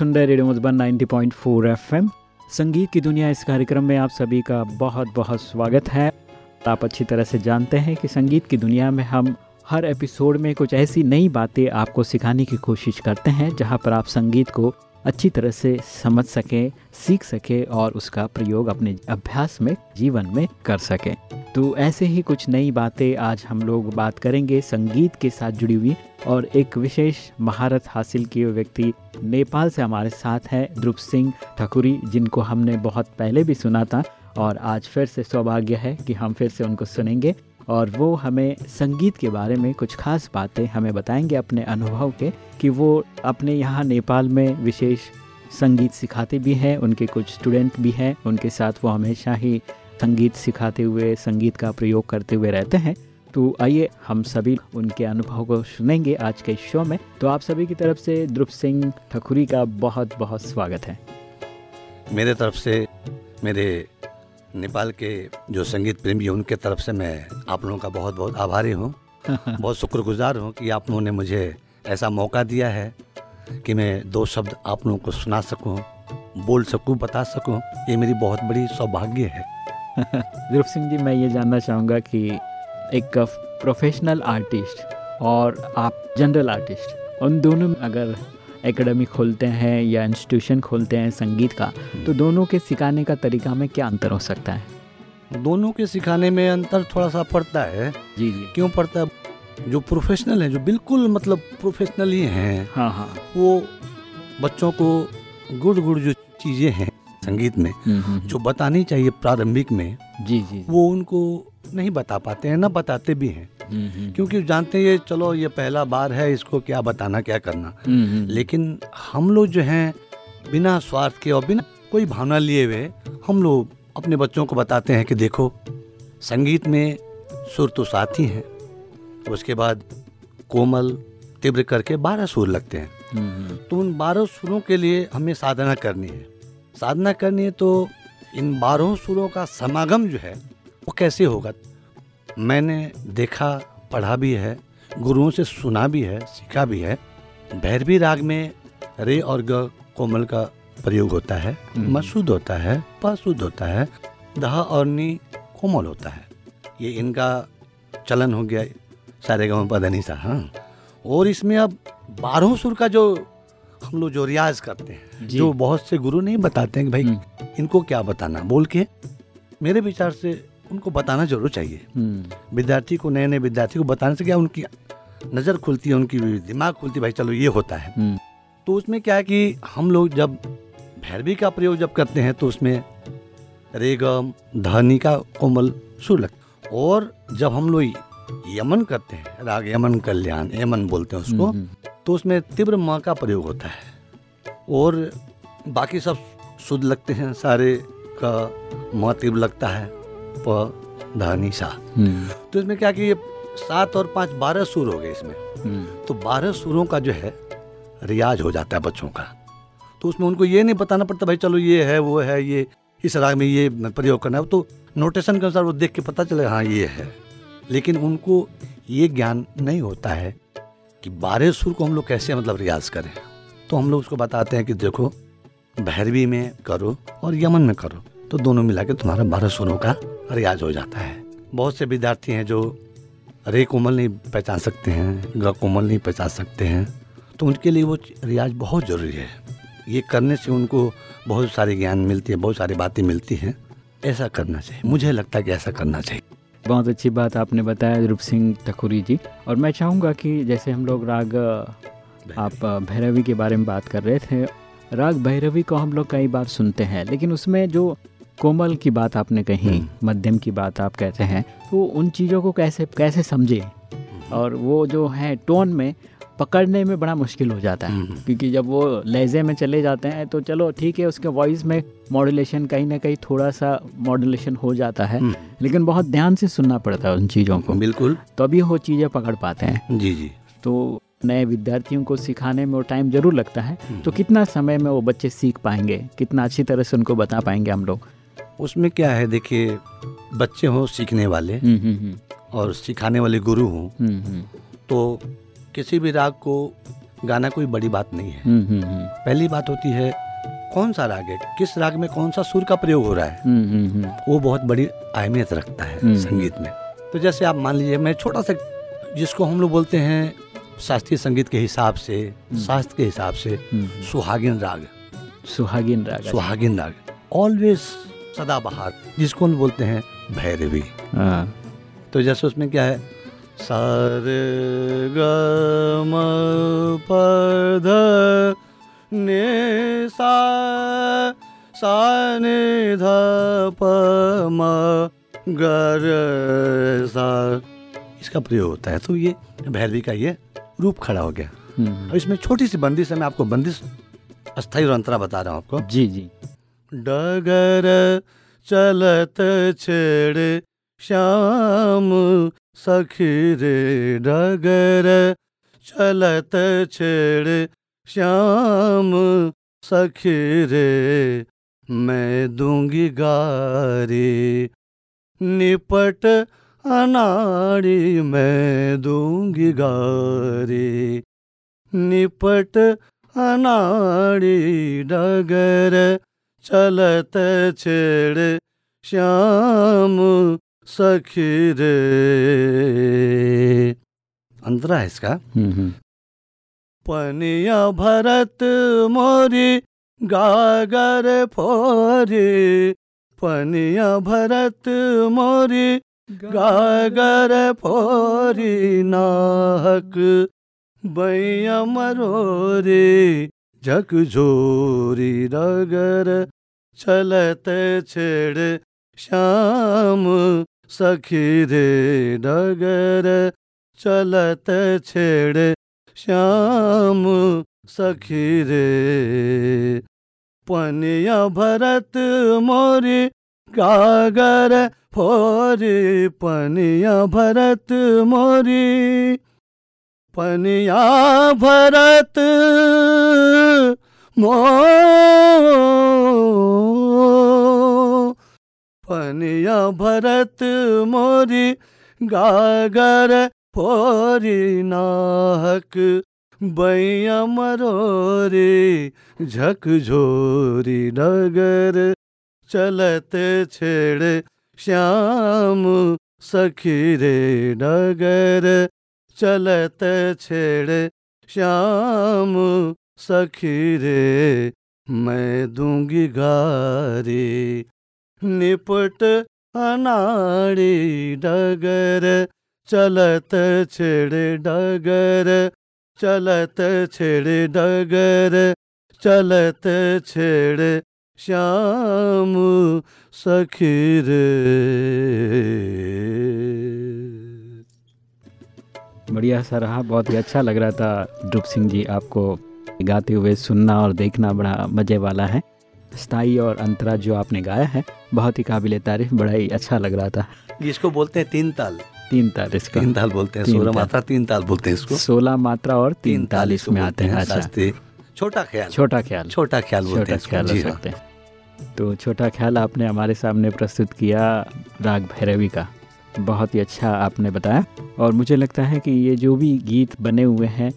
सुन रहे radio Madhuban 90.4 FM. संगीत की दुनिया इस कार्यक्रम में आप सभी का बहुत बहुत स्वागत है। आप अच्छी तरह से जानते हैं कि संगीत की दुनिया में हम हर एपिसोड में कुछ ऐसी नई बातें आपको सिखाने की कोशिश करते हैं, जहाँ पर आप संगीत को अच्छी तरह से समझ सकें, सीख सकें और उसका प्रयोग अपने अभ्यास में, जीवन में कर सकें। तो ऐसे ही कुछ नई बातें आज हम लोग बात करेंगे संगीत के साथ जुड़ी हुई और एक विशेष महारत हासिल किए व्यक्ति नेपाल से हमारे साथ हैं ध्रुव सिंह ठकुरी, जिनको हमने बहुत पहले भी सुना था और आज फिर से सौभाग्य है कि हम फिर से उनको सुनेंगे। और वो हमें संगीत के बारे में कुछ खास बातें हमें बताएँगे अपने अनुभव के, कि वो अपने यहाँ नेपाल में विशेष संगीत सिखाते भी हैं, उनके कुछ स्टूडेंट भी हैं, उनके साथ वो हमेशा ही संगीत सिखाते हुए, संगीत का प्रयोग करते हुए रहते हैं। तो आइए हम सभी उनके अनुभव को सुनेंगे आज के शो में। तो आप सभी की तरफ़ से ध्रुव सिंह ठकुरी का बहुत बहुत स्वागत है। मेरे तरफ़ से मेरे नेपाल के जो संगीत प्रेमी हैं उनके तरफ़ से मैं आप लोगों का बहुत बहुत आभारी हूँ। बहुत शुक्रगुजार हूँ कि आप लोगों ने मुझे ऐसा मौका दिया है कि मैं दो शब्द आप लोगों को सुना सकूँ बोल सकूँ बता सकूँ। ये मेरी बहुत बड़ी सौभाग्य है। ध्रुव सिंह जी मैं ये जानना चाहूँगा कि एक प्रोफेशनल आर्टिस्ट और आप जनरल आर्टिस्ट उन दोनों में अगर एकेडमी खोलते हैं या इंस्टीट्यूशन खोलते हैं संगीत का तो दोनों के सिखाने का तरीका में क्या अंतर हो सकता है? दोनों के सिखाने में अंतर थोड़ा सा पड़ता है। जी जी। क्यों पड़ता है? जो प्रोफेशनल है जो बिल्कुल मतलब प्रोफेशनल ही हैं हाँ हाँ। वो बच्चों को गुड़ गुड़ जो चीज़ें हैं संगीत में हम्म, हम्म, जो बतानी चाहिए प्रारंभिक में जी जी। वो उनको नहीं बता पाते हैं ना बताते भी हैं। हम्म, हम्म, क्योंकि जानते हैं ये चलो ये पहला बार है इसको क्या बताना क्या करना। हम्म, हम्म, लेकिन हम लोग जो हैं बिना स्वार्थ के और बिना कोई भावना लिए हुए हम लोग अपने बच्चों को बताते हैं कि देखो संगीत में सुर तो साथ ही हैं। उसके बाद कोमल तीव्र करके बारह सुर लगते हैं। हम्म, हम्म, तो उन बारह सुरों के लिए हमें साधना करनी है। साधना करनी है तो इन बारह सुरों का समागम जो है वो कैसे होगा? मैंने देखा पढ़ा भी है गुरुओं से सुना भी है सीखा भी है। भैरवी राग में रे और ग कोमल का प्रयोग होता है हम्म। मसूद होता है पशुद होता है दह और नी कोमल होता है। ये इनका चलन हो गया सारे गाँव पदनी सा हाँ। और इसमें अब बारहों सुर का जो हम लोग जो रियाज करते हैं जो बहुत से गुरु नहीं बताते हैं कि भाई हम्म। इनको क्या बताना बोल के मेरे विचार से उनको बताना ज़रूर चाहिए। हम्म, विद्यार्थी को नए नए विद्यार्थी को बताने से क्या उनकी नज़र खुलती है उनकी दिमाग खुलती है भाई चलो ये होता है। हम्म, तो उसमें क्या है कि हम लोग जब भैरवी का प्रयोग जब करते हैं तो उसमें रेगम धनी का कोमल सुर लगता और जब हम लोग यमन करते हैं राग यमन कल्याण यमन बोलते हैं उसको हम्म, तो उसमें तीव्र माँ का प्रयोग होता है। और बाकी सब शुद्ध लगते हैं सारे का माँ तीव्र लगता है। प धानी सा हम्म, तो इसमें क्या कि ये सात और पाँच बारह सुर हो गए इसमें। हम्म, तो बारह सुरों का जो है रियाज हो जाता है बच्चों का। तो उसमें उनको ये नहीं बताना पड़ता भाई चलो ये है वो है ये इस राग में ये प्रयोग करना है। तो नोटेशन के अनुसार वो देख के पता चले हाँ ये है। लेकिन उनको ये ज्ञान नहीं होता है कि बारह सुर को हम लोग कैसे मतलब रियाज करें। तो हम लोग उसको बताते हैं कि देखो भैरवी में करो और यमन में करो। तो दोनों मिला के तुम्हारा बारह सुरों का रियाज हो जाता है। बहुत से विद्यार्थी हैं जो रे कोमल नहीं पहचान सकते हैं ग कोमल नहीं पहचान सकते हैं तो उनके लिए वो रियाज बहुत ज़रूरी है। ये करने से उनको बहुत सारी ज्ञान मिलती है बहुत सारी बातें मिलती हैं। ऐसा करना चाहिए। मुझे लगता है कि ऐसा करना चाहिए। बहुत अच्छी बात आपने बताया रूप सिंह ठकुरी जी। और मैं चाहूँगा कि जैसे हम लोग राग आप भैरवी के बारे में बात कर रहे थे राग भैरवी को हम लोग कई बार सुनते हैं लेकिन उसमें जो कोमल की बात आपने कही हम्म। मध्यम की बात आप कहते हैं तो उन चीज़ों को कैसे कैसे समझे? और वो जो है टोन में पकड़ने में बड़ा मुश्किल हो जाता है हम्म। क्योंकि जब वो लहजे में चले जाते हैं तो चलो ठीक है उसके वॉइस में मॉड्यूलेशन कहीं ना कहीं थोड़ा सा मॉड्यूलेशन हो जाता है हम्म। लेकिन बहुत ध्यान से सुनना पड़ता है उन चीज़ों को। बिल्कुल। तभी वो चीज़ें पकड़ पाते हैं। जी जी। तो नए विद्यार्थियों को सिखाने में वो टाइम ज़रूर लगता है। तो कितना समय में वो बच्चे सीख पाएँगे? कितना अच्छी तरह से उनको बता पाएँगे हम लोग? उसमें क्या है देखिए बच्चे हों सीखने वाले हम्म, हम्म, हम्म, और सिखाने वाले गुरु हों तो किसी भी राग को गाना कोई बड़ी बात नहीं है। पहली बात होती है कौन सा राग है? किस राग में कौन सा सुर का प्रयोग हो रहा है? वो बहुत बड़ी अहमियत रखता है। संगीत में। तो जैसे आप मान लीजिए मैं छोटा सा जिसको हम लोग बोलते हैं शास्त्रीय संगीत के हिसाब से शास्त्र के हिसाब से सुहागिन राग। सुहागिन राग अच्छा। सुहागिन राग। ऑलवेज सदाबहार जिसको हम बोलते हैं भैरवी। हाँ, तो जैसे उसमें क्या है? सारे ग म प ध ने सा सा ने ध प म ग र सा। इसका प्रयोग होता है। तो ये भैरवी का ये रूप खड़ा हो गया। हम्म, अब इसमें छोटी सी बंदिश है मैं आपको बंदिश अस्थाई और अंतरा बता रहा हूँ आपको। जी जी। डगर चलत छेड़ श्याम सखी रे डगर चलत छेड़ श्याम सखी रे मैं दूँगी गारी, निपट अनाड़ी मैं दूँगी गारी, निपट अनाड़ी डगर चलत छेड़ श्याम सखी रे अंतरा है इसका। हम्म, हम्म, पनिया भरत मोरी गागर फोरी। पनिया भरत मोरी गागर फोरी। नाहक बैया मरोरी। झकझोरी डगर चलत छेड़ श्याम सखी रे डगर चलत छेड़ श्याम सखी रे पनिया भरत मोरी गागर फोरी, पनिया भरत मोरी पनिया भरत मो। पनिया भरत मोरी गागर फोरी नाहक बैया मरोरी झकझोरी डगर चलत छेड़ श्याम सखी रे डगर चलत छेड़ श्याम सखी रे मैं दूँगी गारी। निपट अनाड़ी डगर, चलत छेड़ डगर, चलत छेड़ डगर, चलत छेड़ श्याम सखी रे बढ़िया सा रहा बहुत ही अच्छा लग रहा था। ध्रुव सिंह जी आपको गाते हुए सुनना और देखना बड़ा मज़े वाला है। स्थायी और अंतरा जो आपने गाया है बहुत ही काबिल तारीफ़ बड़ा ही अच्छा लग रहा था। इसको बोलते हैं तीन ताल। तीन ताल इसका। तीन ताल बोलते हैं सोलह मात्रा तीन ताल बोलते हैं इसको। सोलह मात्रा और तीन ताल इसमें आते हैं अच्छा। छोटा ख्याल। छोटा ख्याल। छोटा ख्याल बोलते छोटा हैं ख्याल हाँ। सकते हैं। तो छोटा ख्याल आपने हमारे सामने प्रस्तुत किया राग भैरवी का। बहुत ही अच्छा आपने बताया। और मुझे लगता है कि ये जो भी गीत बने हुए हैं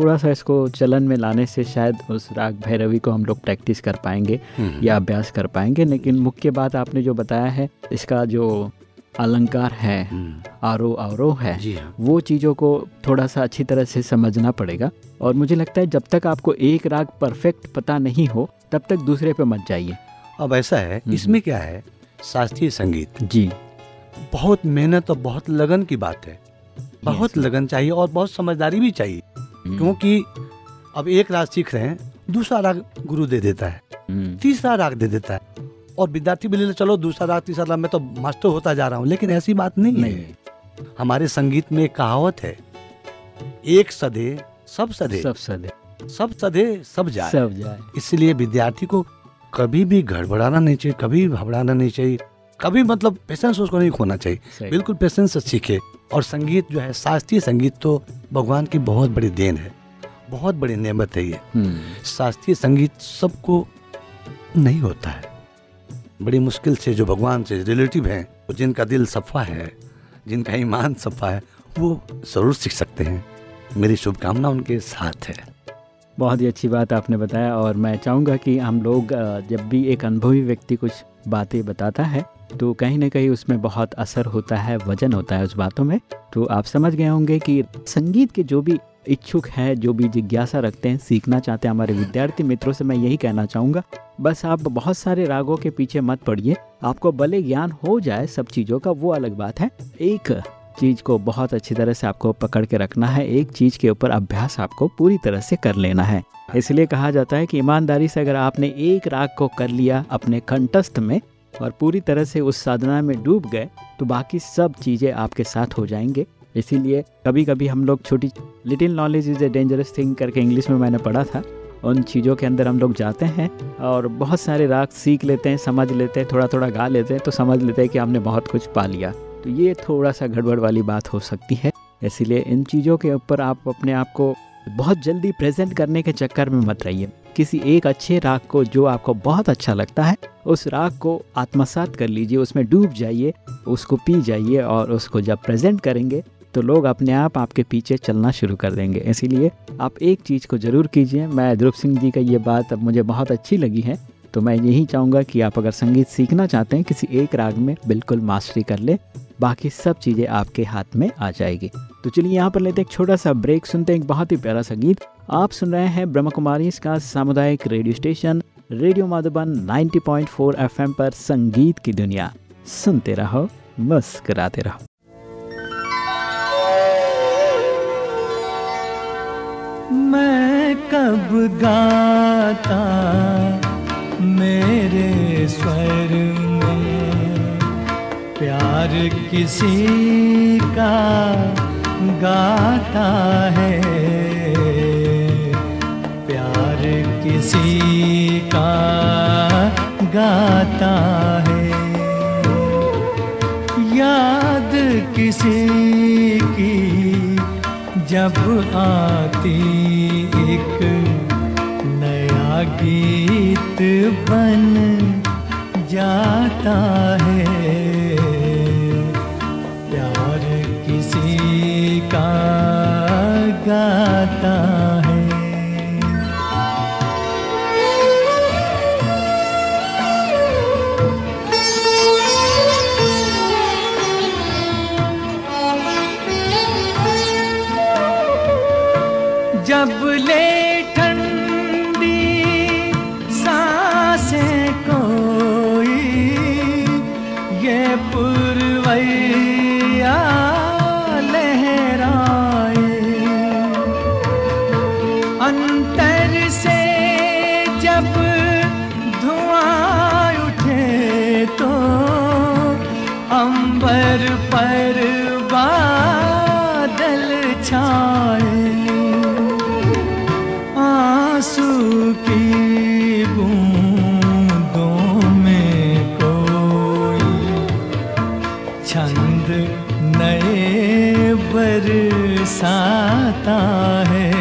थोड़ा सा इसको चलन में लाने से शायद उस राग भैरवी को हम लोग प्रैक्टिस कर पाएँगे हम्म, या अभ्यास कर पाएँगे। लेकिन मुख्य बात आपने जो बताया है इसका जो अलंकार है हम्म, आरोह है हाँ। वो चीज़ों को थोड़ा सा अच्छी तरह से समझना पड़ेगा। और मुझे लगता है जब तक आपको एक राग परफेक्ट पता नहीं हो तब तक दूसरे पे मत जाइए। अब ऐसा है हम्म। इसमें क्या है? शास्त्रीय संगीत। जी। बहुत मेहनत और बहुत लगन की बात है। बहुत लगन चाहिए और बहुत समझदारी भी चाहिए। हम्म, क्योंकि अब एक राग सीख रहे हैं दूसरा राग गुरु दे देता है। हम्म, तीसरा राग दे देता है। और विद्यार्थी भी ले चलो दूसरा राग तीसरा राग मैं तो मास्टर होता जा रहा हूँ लेकिन ऐसी बात नहीं, नहीं। है हमारे संगीत में एक कहावत है एक सदे सब सदे सब सदे। सब सदे सब जाए। सब जाए। इसलिए विद्यार्थी को कभी भी गड़बड़ाना नहीं चाहिए कभी घबराना नहीं चाहिए। कभी मतलब पेशेंस उसको नहीं खोना चाहिए। बिल्कुल पेशेंस से सीखे। और संगीत जो है शास्त्रीय संगीत तो भगवान की बहुत बड़ी देन है। बहुत बड़ी नेमत है ये। हम्म, शास्त्रीय संगीत सबको नहीं होता है। बड़ी मुश्किल से जो भगवान से रिलेटिव हैं जिनका दिल सफ़ा है जिनका ईमान सफ़ा है वो ज़रूर सीख सकते हैं। मेरी शुभकामना उनके साथ है। बहुत ही अच्छी बात आपने बताया और मैं चाहूँगा कि हम लोग जब भी एक अनुभवी व्यक्ति कुछ बातें बताता है तो कहीं ना कहीं उसमें बहुत असर होता है, वज़न होता है उस बातों में। तो आप समझ गए होंगे कि संगीत के जो भी इच्छुक है, जो भी जिज्ञासा रखते हैं, सीखना चाहते हैं हमारे विद्यार्थी मित्रों से मैं यही कहना चाहूँगा, बस आप बहुत सारे रागों के पीछे मत पड़िए। आपको भले ज्ञान हो जाए सब चीज़ों का, वो अलग बात है। एक चीज़ को बहुत अच्छी तरह से आपको पकड़ के रखना है, एक चीज़ के ऊपर अभ्यास आपको पूरी तरह से कर लेना है। इसलिए कहा जाता है कि ईमानदारी से अगर आपने एक राग को कर लिया अपने कंठस्थ में और पूरी तरह से उस साधना में डूब गए तो बाकी सब चीज़ें आपके साथ हो जाएँगे। इसीलिए कभी कभी हम लोग छोटी little knowledge is a dangerous thing करके इंग्लिश में मैंने पढ़ा था। उन चीज़ों के अंदर हम लोग जाते हैं और बहुत सारे राग सीख लेते हैं, समझ लेते हैं थोड़ा थोड़ा गा लेते हैं तो समझ लेते हैं कि हमने बहुत कुछ पा लिया। तो ये थोड़ा सा गड़बड़ वाली बात हो सकती है। इसीलिए इन चीज़ों के ऊपर आप अपने आप को बहुत जल्दी प्रेजेंट करने के चक्कर में मत रहिए। किसी एक अच्छे राग को जो आपको बहुत अच्छा लगता है, उस राग को आत्मसात कर लीजिए, उसमें डूब जाइए, उसको पी जाइए और उसको जब प्रेजेंट करेंगे तो लोग अपने आप आपके पीछे चलना शुरू कर देंगे। इसीलिए आप एक चीज़ को ज़रूर कीजिए। मैं ध्रुव सिंह जी का ये बात अब मुझे बहुत अच्छी लगी है तो मैं यही चाहूँगा कि आप अगर संगीत सीखना चाहते हैं, किसी एक राग में बिल्कुल मास्टरी कर ले बाकी सब चीज़ें आपके हाथ में आ जाएगी। तो चलिए यहाँ पर लेते एक छोटा सा ब्रेक सुनते हैं एक बहुत ही प्यारा संगीत। आप सुन रहे हैं ब्रह्म कुमारी, इसका सामुदायिक radio station radio Madhuban 90.4 FM पर संगीत की दुनिया। सुनते रहो, मुस्कुराते रहो। मैं कब गाता मेरे स्वर प्यार किसी का गाता है। प्यार किसी का गाता है। याद किसी की जब आती एक नया गीत बन जाता है। छंद नए बरसाता है।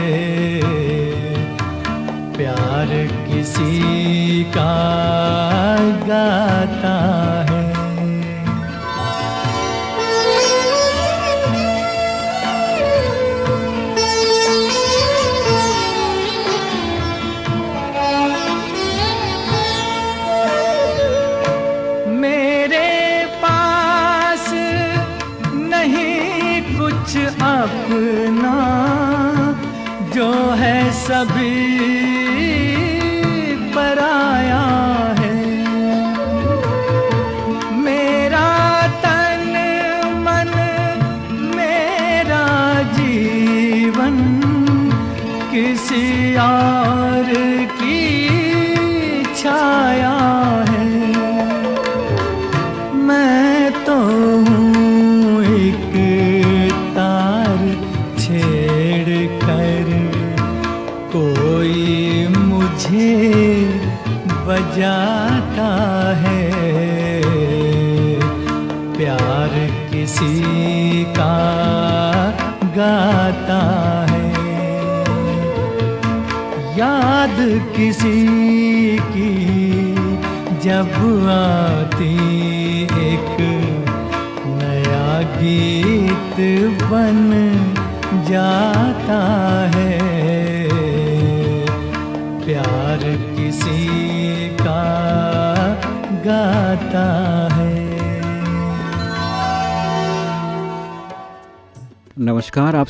प्यार किसी का गाता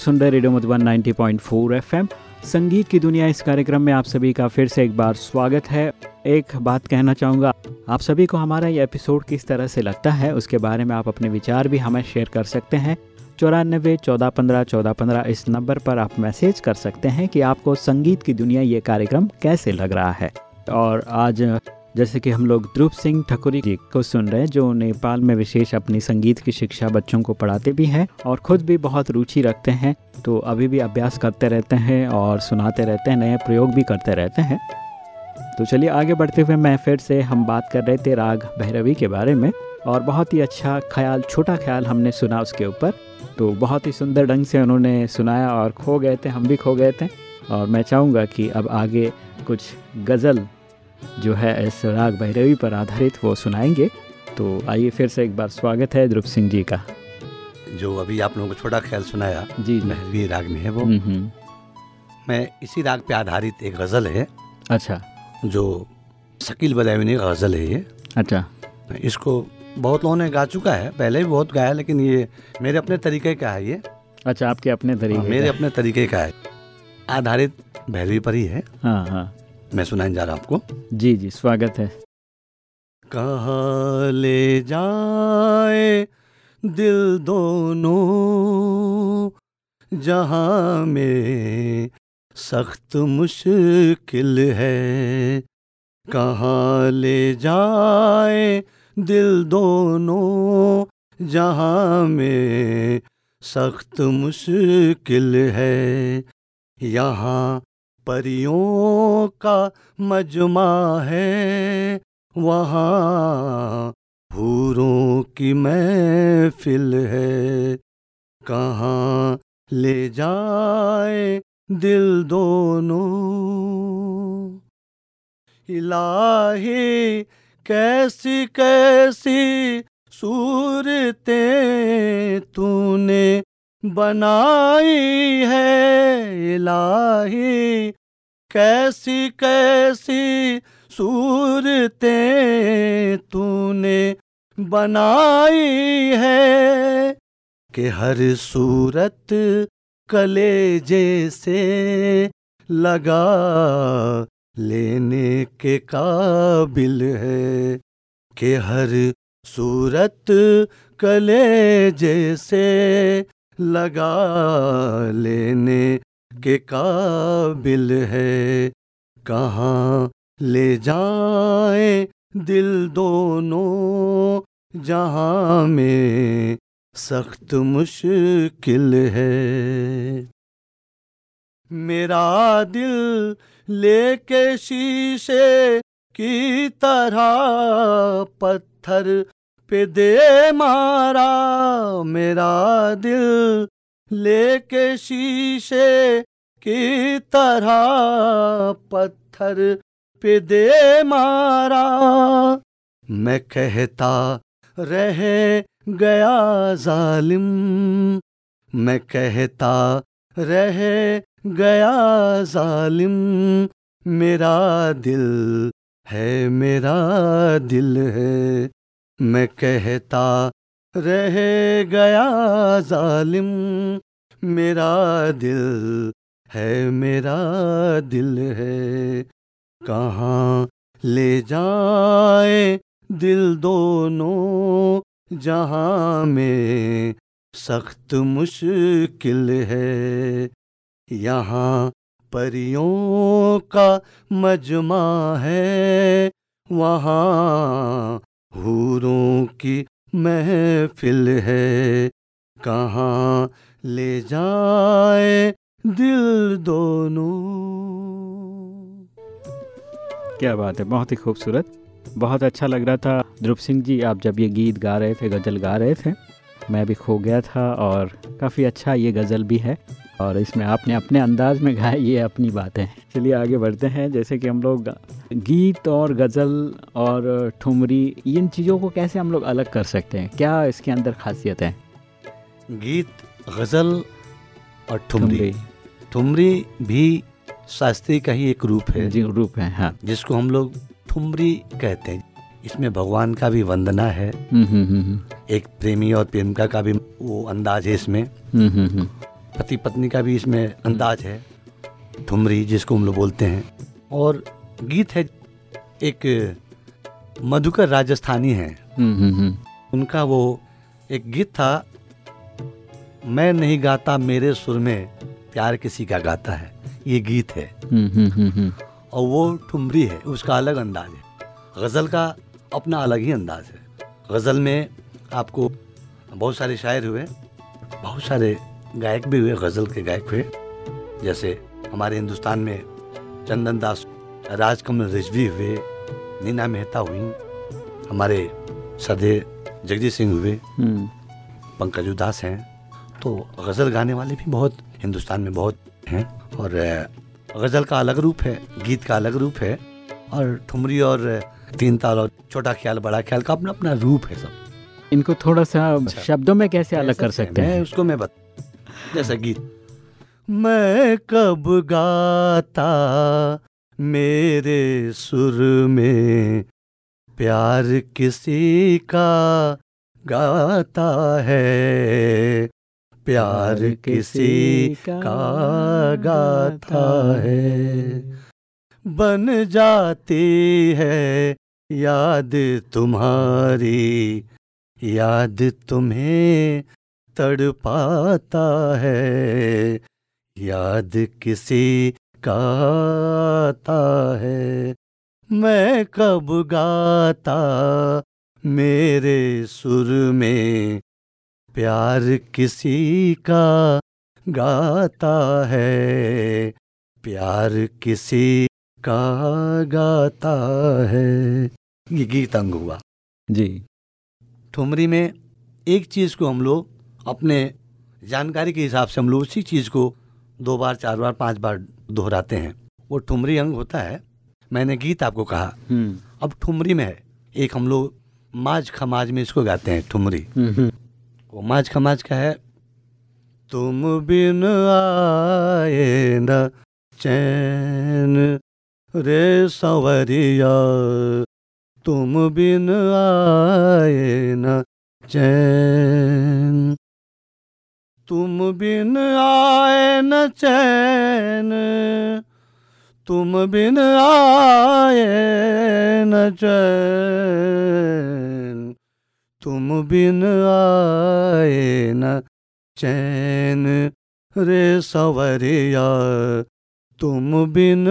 सुन रहे रेडियो मधुबन 90.4 एफएम। संगीत की दुनिया इस कार्यक्रम में आप सभी का फिर से एक बार स्वागत है। एक बात कहना चाहूँगा, आप सभी को हमारा ये एपिसोड किस तरह से लगता है, उसके बारे में आप अपने विचार भी हमें शेयर कर सकते हैं। चौरानबे, चौदह पंद्रह चौदह पंद्रह इस नंबर पर आप मैसेज कर सकते हैं कि आपको संगीत की दुनिया ये कार्यक्रम कैसे लग रहा है। और आज जैसे कि हम लोग ध्रुव सिंह ठकुरी जी को सुन रहे हैं, जो नेपाल में विशेष अपनी संगीत की शिक्षा बच्चों को पढ़ाते भी हैं और खुद भी बहुत रुचि रखते हैं। तो अभी भी अभ्यास करते रहते हैं और सुनाते रहते हैं, नए प्रयोग भी करते रहते हैं। तो चलिए आगे बढ़ते हुए मैं फिर से हम बात कर रहे थे राग भैरवी के बारे में और बहुत ही अच्छा ख्याल, छोटा ख्याल हमने सुना उसके ऊपर। तो बहुत ही सुंदर ढंग से उन्होंने सुनाया और खो गए थे, हम भी खो गए थे। और मैं चाहूँगा कि अब आगे कुछ गज़ल जो है इस राग भैरवी पर आधारित वो सुनाएँगे। तो आइए फिर से एक बार स्वागत है ध्रुव सिंह जी का। जो अभी आप लोगों को छोटा ख्याल सुनाया जी महरवी राग में है वो। हम्म, हम्म, मैं इसी राग पे आधारित एक गज़ल है। अच्छा। जो शकील बदायूनी का गज़ल है ये। अच्छा। इसको बहुत लोगों ने गा चुका है पहले भी बहुत गाया लेकिन ये मेरे अपने तरीके का है ये। अच्छा आपके अपने हाँ, तरीके मेरे अपने तरीके का है। आधारित भैरवी पर ही है। हाँ हाँ। मैं सुनाने जा रहा आपको। जी जी स्वागत है। कहाँ ले जाए दिल दोनों जहाँ में सख्त मुश्किल है। कहाँ ले जाए दिल दोनों जहाँ में सख्त मुश्किल है। यहाँ परियों का मजमा है, वहाँ हूरों की महफिल है। कहाँ ले जाए दिल दोनों? इलाही कैसी कैसी सूरतें तूने बनाई है इलाही। कैसी कैसी सूरतें तूने बनाई है कि हर सूरत कलेजे से लगा लेने के काबिल है कि हर सूरत कलेजे से लगा लेने के काबिल है। कहाँ ले जाए दिल दोनों, जहाँ में सख्त मुश्किल है। मेरा दिल लेके शीशे की तरह पत्थर पे दे मारा, मेरा दिल लेके शीशे की तरह पत्थर पे दे मारा। मैं कहता रह गया जालिम, मैं कहता रह गया जालिम, मेरा दिल है, मेरा दिल है। मैं कहता रह गया जालिम, मेरा दिल है, मेरा दिल है। कहाँ ले जाए दिल दोनों, जहाँ में सख्त मुश्किल है। यहाँ परियों का मजमा है, वहाँ हूरों की महफिल है। कहाँ ले जाए दिल दोनों? क्या बात है, बहुत ही खूबसूरत। बहुत अच्छा लग रहा था। ध्रुव सिंह जी, आप जब ये गीत गा रहे थे, गज़ल गा रहे थे, मैं भी खो गया था और काफ़ी अच्छा ये गज़ल भी है। और इसमें आपने अपने अंदाज में गाया ये अपनी बात है। चलिए आगे बढ़ते हैं। जैसे कि हम लोग गीत और गज़ल और ठुमरी इन चीज़ों को कैसे हम लोग अलग कर सकते हैं? क्या इसके अंदर खासियत है? गीत गज़ल और ठुमरी। ठुमरी। भी शास्त्री का ही एक रूप है। जी रूप है हाँ। जिसको हम लोग ठुमरी कहते हैं। इसमें भगवान का भी वंदना है। हम्म, हम्म, हम्म, एक प्रेमी और प्रेमिका का भी वो अंदाज है इसमें। पति पत्नी का भी इसमें अंदाज है। ठुमरी जिसको हम लोग बोलते हैं। और गीत है एक मधुकर राजस्थानी है। हम्म, हम्म, हम्म, उनका वो एक गीत था मैं नहीं गाता मेरे सुर में प्यार किसी का गाता है। ये गीत है। और वो ठुमरी है उसका अलग अंदाज है। गज़ल का अपना अलग ही अंदाज है। गज़ल में आपको बहुत सारे शायर हुए बहुत सारे गायक भी हुए गज़ल के गायक हुए। जैसे हमारे हिंदुस्तान में चंदन दास राजकमल रिजवी हुए नीना मेहता हुई हमारे सदे जगजीत सिंह हुए हम्म, पंकज उदास हैं। तो गज़ल गाने वाले भी बहुत हिंदुस्तान में बहुत हैं और गज़ल का अलग रूप है गीत का अलग रूप है और ठुमरी और तीन ताल और छोटा ख्याल बड़ा ख्याल का अपना अपना रूप है सब। इनको थोड़ा सा शब्दों में कैसे अलग कर सकते हैं? उसको मैं बता जैसा गीत मैं कब गाता मेरे सुर में? प्यार किसी का गाता है। प्यार किसी का गाता है। बन जाती है याद तुम्हारी। याद तुम्हें तड़पाता है। याद किसी का आता है। मैं कब गाता मेरे सुर में? प्यार किसी का गाता है। प्यार किसी का गाता है। ये गीत अंग हुआ। जी। ठुमरी में एक चीज़ को हम लोग अपने जानकारी के हिसाब से हम लोग उसी चीज़ को दो बार चार बार पाँच बार दोहराते हैं। वो ठुमरी अंग होता है। मैंने गीत आपको कहा। हम्म, अब ठुमरी में है एक हम लोग माज खमाज में इसको गाते हैं ठुमरी। हम्म, वो माज खमाज का है। तुम बिन आए न चैन रे संवरिया। तुम बिन आए न चैन तुम बिन आए न चैन, तुम बिन आए न चैन, तुम बिन आए न चैन। रे सवरिया, तुम बिन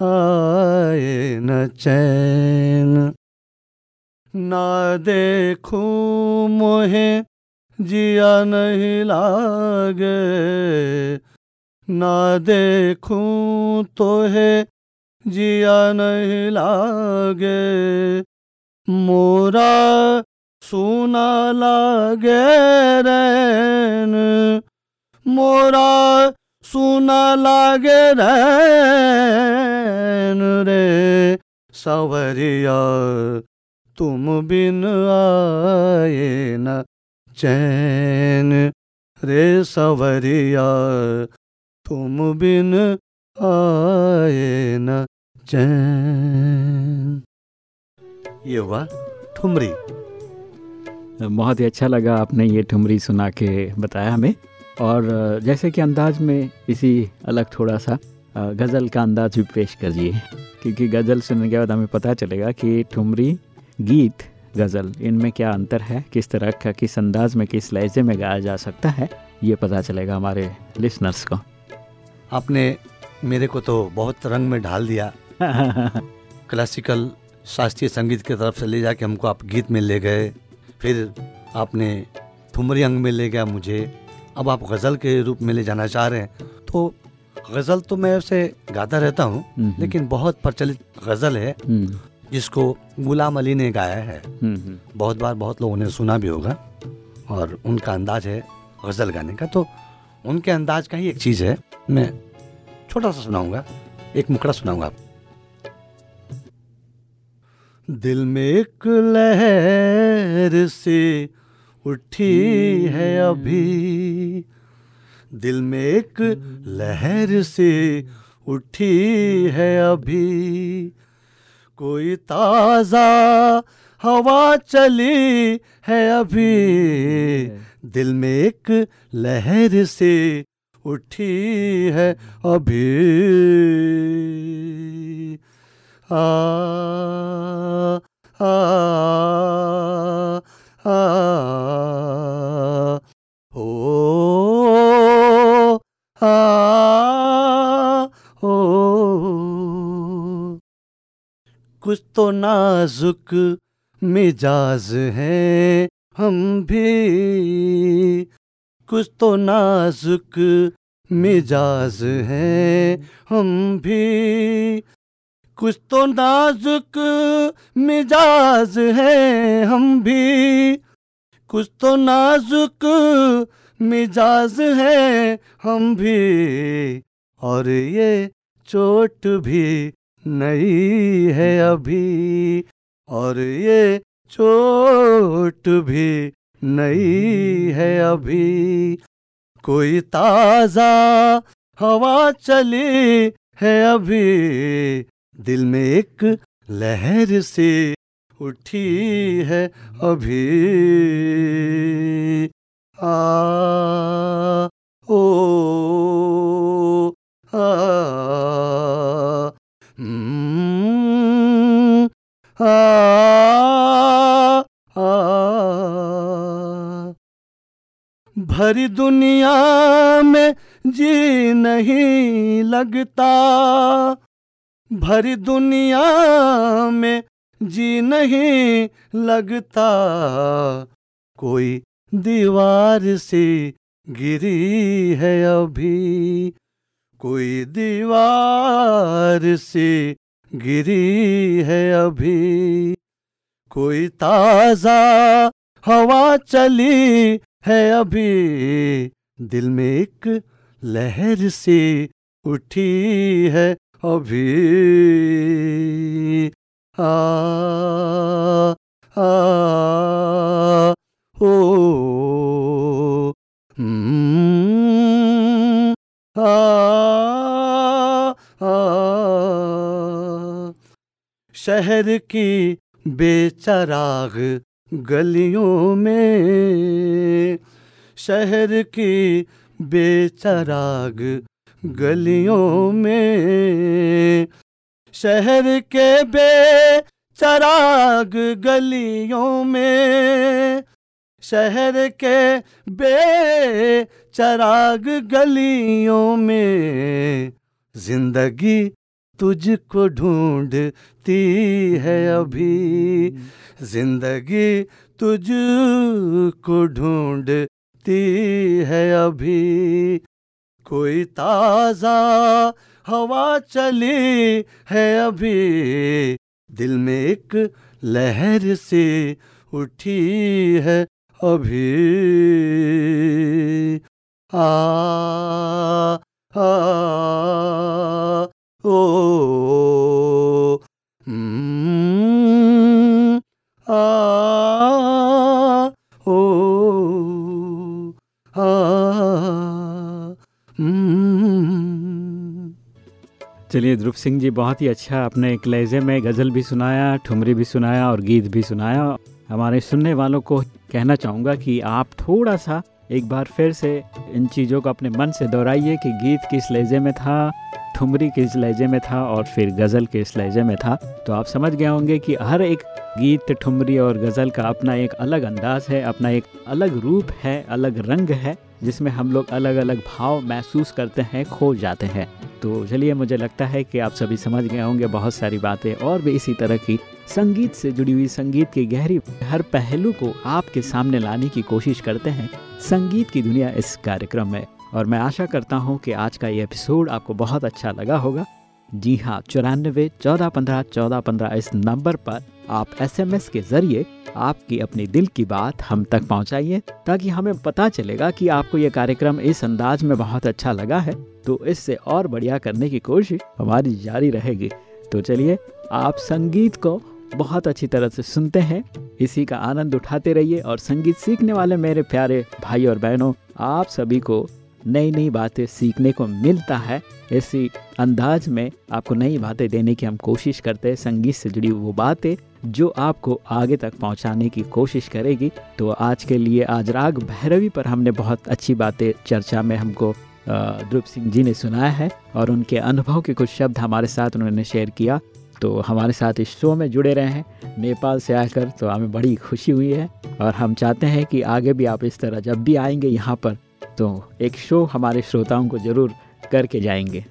आए न चैन। ना देखूँ मोहे जिया नहीं लागे, ना देखूँ तो है जिया नहीं लागे। मोरा सुना लागे रैन, मोरा सुना लागे रैन रे। सवरिया, तुम बिन आए न चैन रे सवरिया, तुम बिन आए न चैन। ये हुआ ठुमरी। बहुत ही अच्छा लगा आपने ये ठुमरी सुना के बताया हमें। और, जैसे कि अंदाज में इसी अलग थोड़ा सा गज़ल का अंदाज भी पेश करिए। क्योंकि गज़ल सुनने के बाद हमें पता चलेगा कि ठुमरी गीत गज़ल इनमें क्या अंतर है? किस तरह का किस अंदाज में किस लहजे में गाया जा सकता है? ये पता चलेगा हमारे लिसनर्स को। आपने मेरे को तो बहुत रंग में ढाल दिया। क्लासिकल शास्त्रीय संगीत की तरफ़ से ले जाके हमको आप गीत में ले गए। फिर आपने ठुमरी अंग में ले गया मुझे। अब आप गज़ल के रूप में ले जाना चाह रहे हैं। तो गज़ल तो मैं उसे गाता रहता हूँ हम्म, लेकिन बहुत प्रचलित गज़ल है। हम्म, जिसको गुलाम अली ने गाया है। हम्म, हम्म, बहुत बार बहुत लोगों ने सुना भी होगा और उनका अंदाज है गज़ल गाने का। तो उनके अंदाज का ही एक चीज़ है। मैं छोटा सा सुनाऊँगा एक मुकड़ा सुनाऊँगा आप दिल में एक लहर से उठी है अभी। दिल में एक लहर से उठी है अभी। कोई ताज़ा हवा चली है अभी। दिल में एक लहर से उठी है अभी। आ आ आ ओ तो नाजुक मिजाज हैं हम भी। कुछ तो नाजुक मिजाज हैं हम भी। कुछ तो नाजुक मिजाज हैं हम भी। कुछ तो नाजुक मिजाज हैं हम भी। और ये चोट भी नई है अभी और ये चोट भी नई है अभी। कोई ताज़ा हवा चली है अभी दिल में एक लहर से उठी है अभी। आ भरी दुनिया में जी नहीं लगता। भरी दुनिया में जी नहीं लगता। कोई दीवार से गिरी है अभी। कोई दीवार से गिरी है अभी। कोई ताज़ा हवा चली है अभी। दिल में एक लहर से उठी है अभी। आ आ ओ हम्म, आ। शहर की बेचराग गलियों में। शहर की बेचराग गलियों में। शहर के बेचराग गलियों में। शहर के बेचराग गलियों में। ज़िंदगी तुझको ढूंढती है अभी। ज़िंदगी तुझको ढूंढती है अभी। कोई ताज़ा हवा चली है अभी। दिल में एक लहर से उठी है अभी। आ आ ओ हम्म, आ ओ आ हम्म। चलिए ध्रुव सिंह जी बहुत ही अच्छा अपने एक लहजे में गज़ल भी सुनाया ठुमरी भी सुनाया और गीत भी सुनाया हमारे सुनने वालों को कहना चाहूँगा कि आप थोड़ा सा एक बार फिर से इन चीज़ों को अपने मन से दोहराइए कि गीत किस लहजे में था ठुमरी के इस लहजे में था और फिर गज़ल के इस लहजे में था। तो आप समझ गए होंगे कि हर एक गीत ठुमरी और गज़ल का अपना एक अलग अंदाज है, अपना एक अलग रूप है, अलग रंग है, जिसमें हम लोग अलग अलग भाव महसूस करते हैं, खो जाते हैं। तो चलिए, मुझे लगता है कि आप सभी समझ गए होंगे बहुत सारी बातें और भी इसी तरह की संगीत से जुड़ी हुई संगीत की गहरी हर पहलू को आपके सामने लाने की कोशिश करते हैं। संगीत की दुनिया इस कार्यक्रम में और मैं आशा करता हूँ कि आज का ये एपिसोड आपको बहुत अच्छा लगा होगा। जी हाँ चौरानवे, चौदह पंद्रह चौदह पंद्रह इस नंबर पर आप एसएमएस के ज़रिए आपकी अपनी दिल की बात हम तक पहुंचाइए, ताकि हमें पता चलेगा कि आपको ये कार्यक्रम इस अंदाज में बहुत अच्छा लगा है। तो इससे और बढ़िया करने की कोशिश हमारी जारी रहेगी। तो चलिए, आप संगीत को बहुत अच्छी तरह से सुनते हैं। इसी का आनंद उठाते रहिए और संगीत सीखने वाले मेरे प्यारे भाई और बहनों, आप सभी को नई नई बातें सीखने को मिलता है। इसी अंदाज में आपको नई बातें देने की हम कोशिश करते हैं। संगीत से जुड़ी वो बातें जो आपको आगे तक पहुँचाने की कोशिश करेगी। तो आज के लिए आज राग भैरवी पर हमने बहुत अच्छी बातें चर्चा में हमको ध्रुव सिंह जी ने सुनाया है और उनके अनुभव के कुछ शब्द हमारे साथ उन्होंने शेयर किया। तो हमारे साथ इस शो में जुड़े रहे हैं। नेपाल से आकर तो हमें बड़ी खुशी हुई है और हम चाहते हैं कि आगे भी आप इस तरह जब भी आएँगे यहाँ पर तो एक शो हमारे श्रोताओं को ज़रूर करके जाएँगे।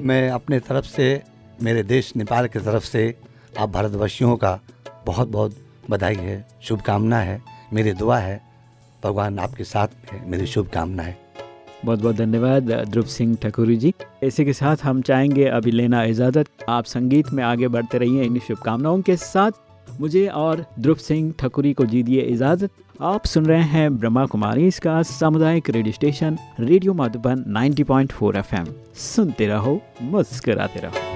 मैं अपने तरफ़ से मेरे देश नेपाल की तरफ़ से आप भारतवासियों का बहुत बहुत बधाई है शुभकामना है मेरी दुआ है भगवान आपके साथ है मेरी शुभकामना है बहुत बहुत धन्यवाद ध्रुव सिंह ठकुरी जी। इसी के साथ हम चाहेंगे अभी लेना इजाज़त। आप संगीत में आगे बढ़ते रहिए इन शुभकामनाओं के साथ। मुझे और ध्रुव सिंह ठकुरी को जी दिए इजाज़त। आप सुन रहे हैं ब्रह्मा कुमारी, इसका सामुदायिक radio station, radio Madhuban 90.4 FM. सुनते रहो, मुस्कराते रहो।